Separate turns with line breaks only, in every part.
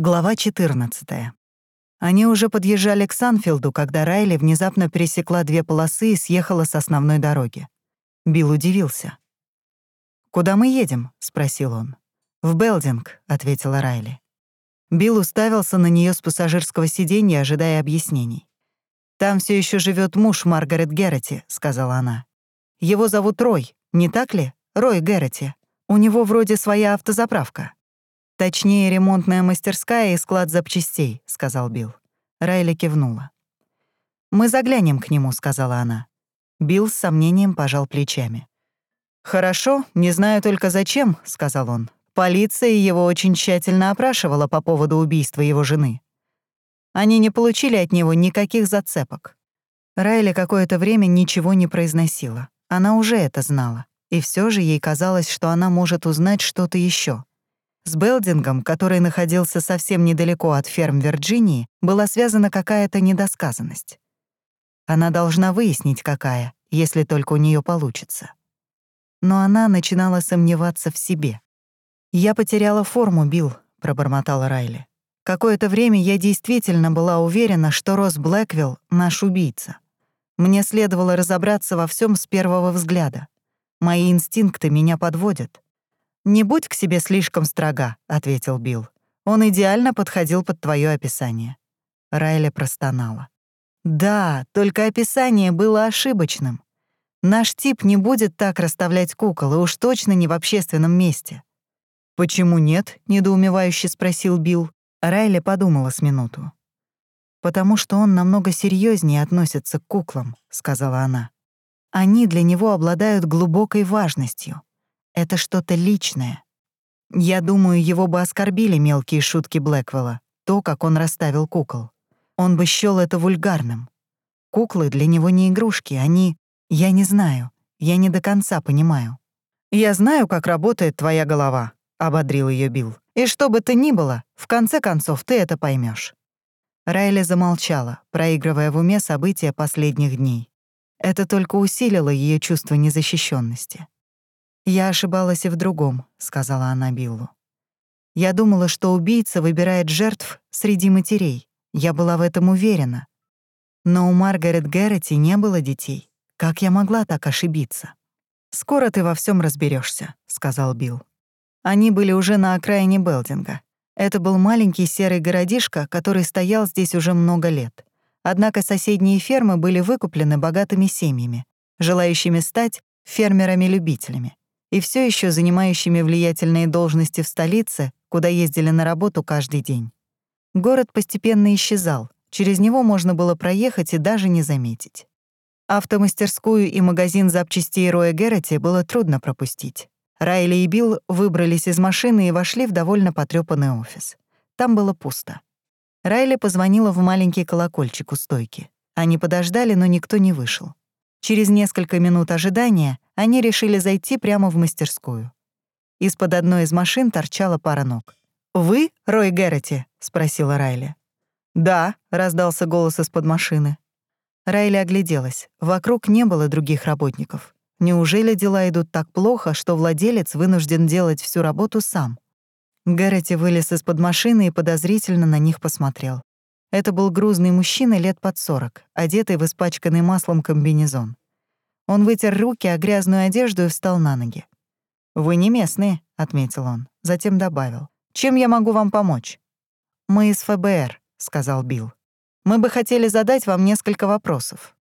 Глава 14. Они уже подъезжали к Санфилду, когда Райли внезапно пересекла две полосы и съехала с основной дороги. Билл удивился. «Куда мы едем?» — спросил он. «В Белдинг», — ответила Райли. Билл уставился на нее с пассажирского сиденья, ожидая объяснений. «Там все еще живет муж Маргарет Герроти», — сказала она. «Его зовут Рой, не так ли? Рой Герроти. У него вроде своя автозаправка». «Точнее, ремонтная мастерская и склад запчастей», — сказал Билл. Райли кивнула. «Мы заглянем к нему», — сказала она. Билл с сомнением пожал плечами. «Хорошо, не знаю только зачем», — сказал он. «Полиция его очень тщательно опрашивала по поводу убийства его жены. Они не получили от него никаких зацепок». Райли какое-то время ничего не произносила. Она уже это знала. И все же ей казалось, что она может узнать что-то еще. С Белдингом, который находился совсем недалеко от ферм Вирджинии, была связана какая-то недосказанность. Она должна выяснить, какая, если только у нее получится. Но она начинала сомневаться в себе. «Я потеряла форму, Билл», — пробормотала Райли. «Какое-то время я действительно была уверена, что Росс Блэквилл — наш убийца. Мне следовало разобраться во всем с первого взгляда. Мои инстинкты меня подводят. «Не будь к себе слишком строга», — ответил Билл. «Он идеально подходил под твое описание». Райли простонала. «Да, только описание было ошибочным. Наш тип не будет так расставлять кукол, и уж точно не в общественном месте». «Почему нет?» — недоумевающе спросил Билл. Райли подумала с минуту. «Потому что он намного серьезнее относится к куклам», — сказала она. «Они для него обладают глубокой важностью. Это что-то личное. Я думаю, его бы оскорбили мелкие шутки Блэквелла, то, как он расставил кукол. Он бы счёл это вульгарным. Куклы для него не игрушки, они... Я не знаю, я не до конца понимаю. «Я знаю, как работает твоя голова», — ободрил ее Билл. «И что бы то ни было, в конце концов ты это поймешь. Райли замолчала, проигрывая в уме события последних дней. Это только усилило ее чувство незащищенности. «Я ошибалась и в другом», — сказала она Биллу. «Я думала, что убийца выбирает жертв среди матерей. Я была в этом уверена. Но у Маргарет Гэрроти не было детей. Как я могла так ошибиться?» «Скоро ты во всем разберешься, сказал Билл. Они были уже на окраине Белдинга. Это был маленький серый городишко, который стоял здесь уже много лет. Однако соседние фермы были выкуплены богатыми семьями, желающими стать фермерами-любителями и все еще занимающими влиятельные должности в столице, куда ездили на работу каждый день. Город постепенно исчезал, через него можно было проехать и даже не заметить. Автомастерскую и магазин запчастей Роя Герроти было трудно пропустить. Райли и Билл выбрались из машины и вошли в довольно потрёпанный офис. Там было пусто. Райли позвонила в маленький колокольчик у стойки. Они подождали, но никто не вышел. Через несколько минут ожидания они решили зайти прямо в мастерскую. Из-под одной из машин торчала пара ног. «Вы, Рой Герроти?» — спросила Райли. «Да», — раздался голос из-под машины. Райли огляделась. Вокруг не было других работников. Неужели дела идут так плохо, что владелец вынужден делать всю работу сам? Гэрроти вылез из-под машины и подозрительно на них посмотрел. Это был грузный мужчина лет под сорок, одетый в испачканный маслом комбинезон. Он вытер руки о грязную одежду и встал на ноги. «Вы не местные», — отметил он. Затем добавил. «Чем я могу вам помочь?» «Мы из ФБР», — сказал Билл. «Мы бы хотели задать вам несколько вопросов».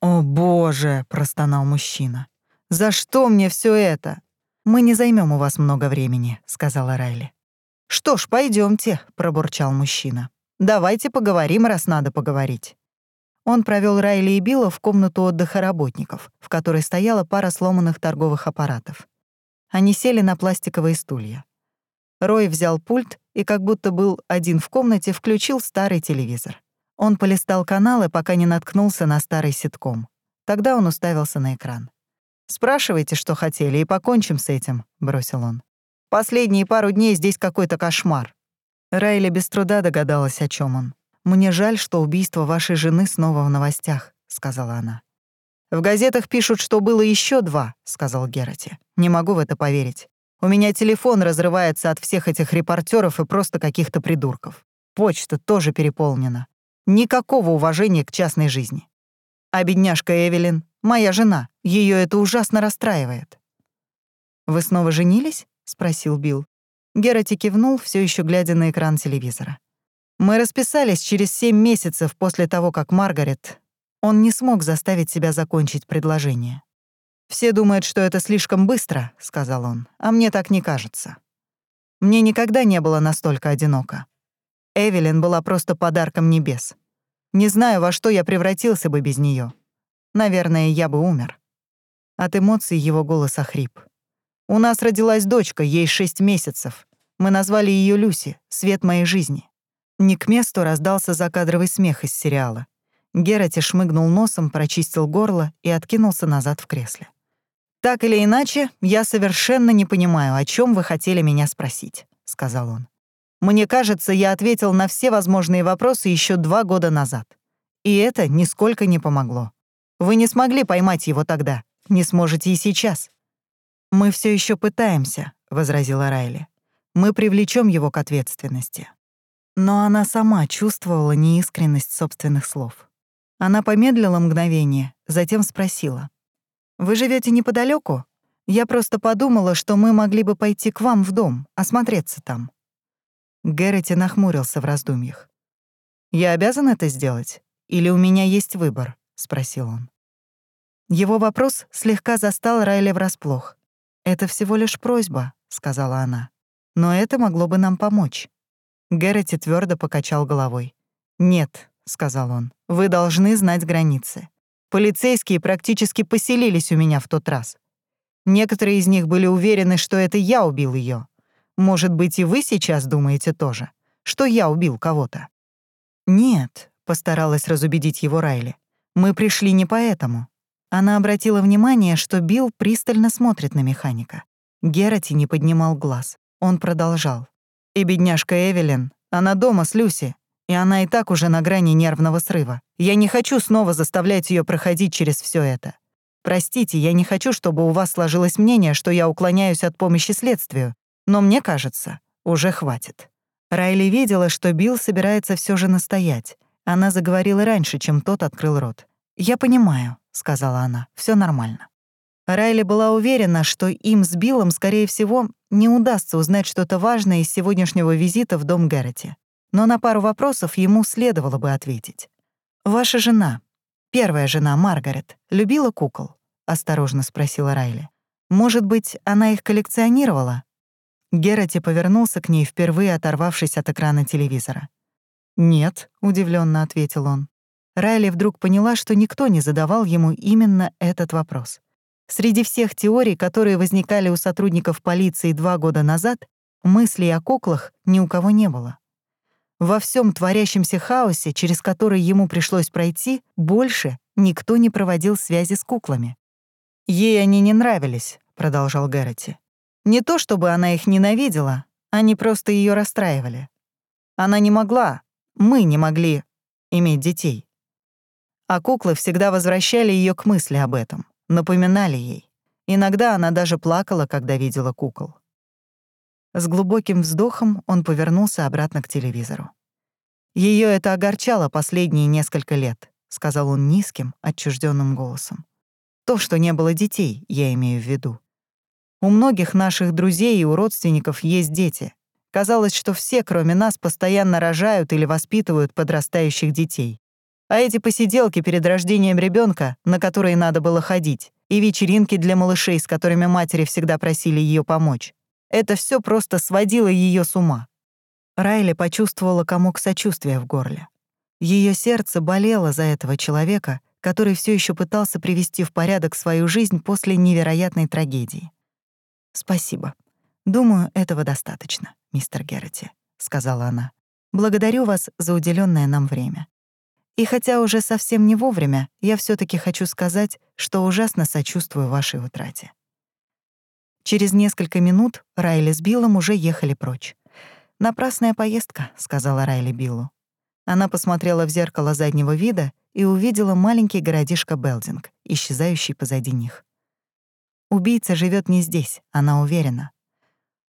«О, боже!» — простонал мужчина. «За что мне все это?» «Мы не займем у вас много времени», — сказала Райли. «Что ж, пойдемте, пробурчал мужчина. «Давайте поговорим, раз надо поговорить». Он провел Райли и Билла в комнату отдыха работников, в которой стояла пара сломанных торговых аппаратов. Они сели на пластиковые стулья. Рой взял пульт и, как будто был один в комнате, включил старый телевизор. Он полистал каналы, пока не наткнулся на старый ситком. Тогда он уставился на экран. «Спрашивайте, что хотели, и покончим с этим», — бросил он. «Последние пару дней здесь какой-то кошмар». Райли без труда догадалась, о чем он. «Мне жаль, что убийство вашей жены снова в новостях», — сказала она. «В газетах пишут, что было еще два», — сказал Герати. «Не могу в это поверить. У меня телефон разрывается от всех этих репортеров и просто каких-то придурков. Почта тоже переполнена. Никакого уважения к частной жизни. А бедняжка Эвелин, моя жена, ее это ужасно расстраивает. «Вы снова женились?» — спросил Билл. Герати кивнул, все еще глядя на экран телевизора. «Мы расписались через семь месяцев после того, как Маргарет...» Он не смог заставить себя закончить предложение. «Все думают, что это слишком быстро», — сказал он, — «а мне так не кажется. Мне никогда не было настолько одиноко. Эвелин была просто подарком небес. Не знаю, во что я превратился бы без нее. Наверное, я бы умер». От эмоций его голос охрип. «У нас родилась дочка, ей шесть месяцев. Мы назвали ее Люси, свет моей жизни». Не к месту раздался закадровый смех из сериала. Герати шмыгнул носом, прочистил горло и откинулся назад в кресле. «Так или иначе, я совершенно не понимаю, о чем вы хотели меня спросить», — сказал он. «Мне кажется, я ответил на все возможные вопросы еще два года назад. И это нисколько не помогло. Вы не смогли поймать его тогда, не сможете и сейчас». «Мы все еще пытаемся», — возразила Райли. «Мы привлечем его к ответственности». Но она сама чувствовала неискренность собственных слов. Она помедлила мгновение, затем спросила. Вы живете неподалеку? Я просто подумала, что мы могли бы пойти к вам в дом, осмотреться там». Гэрроти нахмурился в раздумьях. «Я обязан это сделать? Или у меня есть выбор?» — спросил он. Его вопрос слегка застал Райли врасплох. «Это всего лишь просьба», — сказала она. «Но это могло бы нам помочь». Гэрроти твердо покачал головой. «Нет», — сказал он, — «вы должны знать границы. Полицейские практически поселились у меня в тот раз. Некоторые из них были уверены, что это я убил ее. Может быть, и вы сейчас думаете тоже, что я убил кого-то? Нет, постаралась разубедить его Райли. Мы пришли не поэтому. Она обратила внимание, что Билл пристально смотрит на механика. Герати не поднимал глаз. Он продолжал. И бедняжка Эвелин, она дома с Люси, и она и так уже на грани нервного срыва. Я не хочу снова заставлять ее проходить через все это. Простите, я не хочу, чтобы у вас сложилось мнение, что я уклоняюсь от помощи следствию, но мне кажется, уже хватит». Райли видела, что Билл собирается все же настоять. Она заговорила раньше, чем тот открыл рот. «Я понимаю», — сказала она, все нормально». Райли была уверена, что им с Биллом, скорее всего, не удастся узнать что-то важное из сегодняшнего визита в дом Гэрроти но на пару вопросов ему следовало бы ответить. «Ваша жена, первая жена, Маргарет, любила кукол?» — осторожно спросила Райли. «Может быть, она их коллекционировала?» Герати повернулся к ней, впервые оторвавшись от экрана телевизора. «Нет», — удивленно ответил он. Райли вдруг поняла, что никто не задавал ему именно этот вопрос. Среди всех теорий, которые возникали у сотрудников полиции два года назад, мыслей о куклах ни у кого не было. Во всем творящемся хаосе, через который ему пришлось пройти, больше никто не проводил связи с куклами. «Ей они не нравились», — продолжал Гэрроти. «Не то чтобы она их ненавидела, они просто ее расстраивали. Она не могла, мы не могли иметь детей. А куклы всегда возвращали ее к мысли об этом, напоминали ей. Иногда она даже плакала, когда видела кукол. С глубоким вздохом он повернулся обратно к телевизору. Ее это огорчало последние несколько лет», — сказал он низким, отчужденным голосом. «То, что не было детей, я имею в виду. У многих наших друзей и у родственников есть дети. Казалось, что все, кроме нас, постоянно рожают или воспитывают подрастающих детей. А эти посиделки перед рождением ребенка, на которые надо было ходить, и вечеринки для малышей, с которыми матери всегда просили ее помочь, это все просто сводило ее с ума. Райли почувствовала комок сочувствия в горле. Ее сердце болело за этого человека, который все еще пытался привести в порядок свою жизнь после невероятной трагедии. «Спасибо. Думаю, этого достаточно, мистер Герроти», — сказала она. «Благодарю вас за уделенное нам время. И хотя уже совсем не вовремя, я все таки хочу сказать, что ужасно сочувствую вашей утрате». Через несколько минут Райли с Биллом уже ехали прочь. «Напрасная поездка», — сказала Райли Биллу. Она посмотрела в зеркало заднего вида и увидела маленький городишко Белдинг, исчезающий позади них. Убийца живет не здесь, она уверена.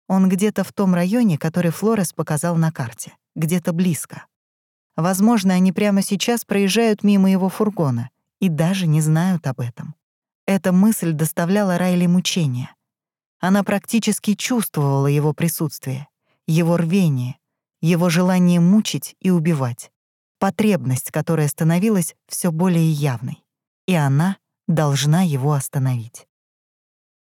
Он где-то в том районе, который Флорес показал на карте, где-то близко. Возможно, они прямо сейчас проезжают мимо его фургона и даже не знают об этом. Эта мысль доставляла Райли мучения. Она практически чувствовала его присутствие, его рвение, его желание мучить и убивать, потребность, которая становилась все более явной, и она должна его остановить.